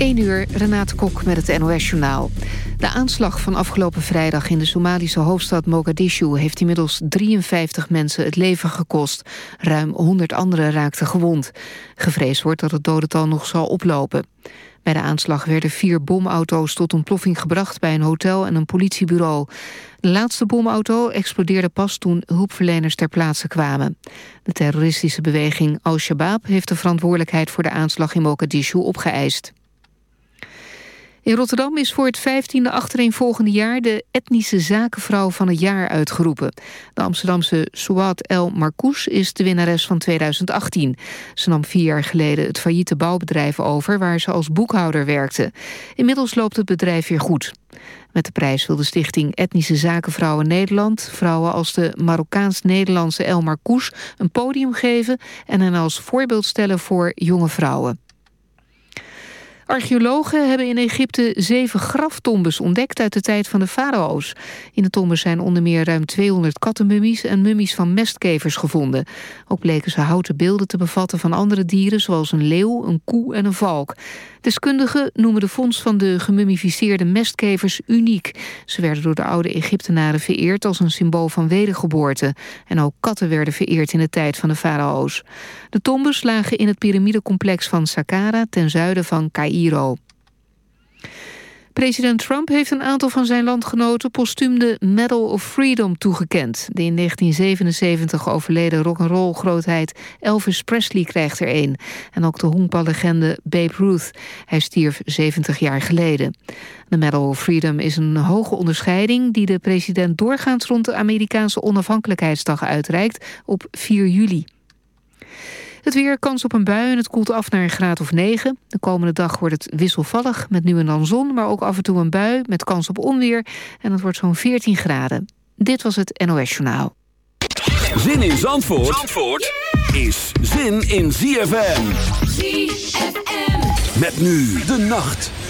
1 uur, Renate Kok met het NOS-journaal. De aanslag van afgelopen vrijdag in de Somalische hoofdstad Mogadishu... heeft inmiddels 53 mensen het leven gekost. Ruim 100 anderen raakten gewond. Gevreesd wordt dat het dodental nog zal oplopen. Bij de aanslag werden vier bomauto's tot ontploffing gebracht... bij een hotel en een politiebureau. De laatste bomauto explodeerde pas toen hulpverleners ter plaatse kwamen. De terroristische beweging Al-Shabaab heeft de verantwoordelijkheid... voor de aanslag in Mogadishu opgeëist. In Rotterdam is voor het vijftiende achtereenvolgende jaar... de etnische zakenvrouw van het jaar uitgeroepen. De Amsterdamse Souad El Marcouch is de winnares van 2018. Ze nam vier jaar geleden het failliete bouwbedrijf over... waar ze als boekhouder werkte. Inmiddels loopt het bedrijf weer goed. Met de prijs wil de stichting Etnische Zakenvrouwen Nederland... vrouwen als de Marokkaans-Nederlandse El Marcouch een podium geven... en hen als voorbeeld stellen voor jonge vrouwen. Archeologen hebben in Egypte zeven graftombes ontdekt uit de tijd van de farao's. In de tombes zijn onder meer ruim 200 kattenmummies en mummies van mestkevers gevonden. Ook bleken ze houten beelden te bevatten van andere dieren zoals een leeuw, een koe en een valk. Deskundigen noemen de vondst van de gemummificeerde mestkevers uniek. Ze werden door de oude Egyptenaren vereerd als een symbool van wedergeboorte. En ook katten werden vereerd in de tijd van de farao's. De tombes lagen in het piramidecomplex van Saqqara ten zuiden van President Trump heeft een aantal van zijn landgenoten postuum de Medal of Freedom toegekend. De in 1977 overleden rock'n'roll grootheid Elvis Presley krijgt er een. En ook de honkballegende Babe Ruth. Hij stierf 70 jaar geleden. De Medal of Freedom is een hoge onderscheiding die de president doorgaans rond de Amerikaanse onafhankelijkheidsdag uitreikt op 4 juli. Het weer, kans op een bui en het koelt af naar een graad of 9. De komende dag wordt het wisselvallig met nu en dan zon... maar ook af en toe een bui met kans op onweer. En het wordt zo'n 14 graden. Dit was het NOS Journaal. Zin in Zandvoort, Zandvoort is zin in ZFM. ZFM. Met nu de nacht.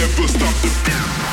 Never, stop the beat.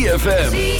ZFM.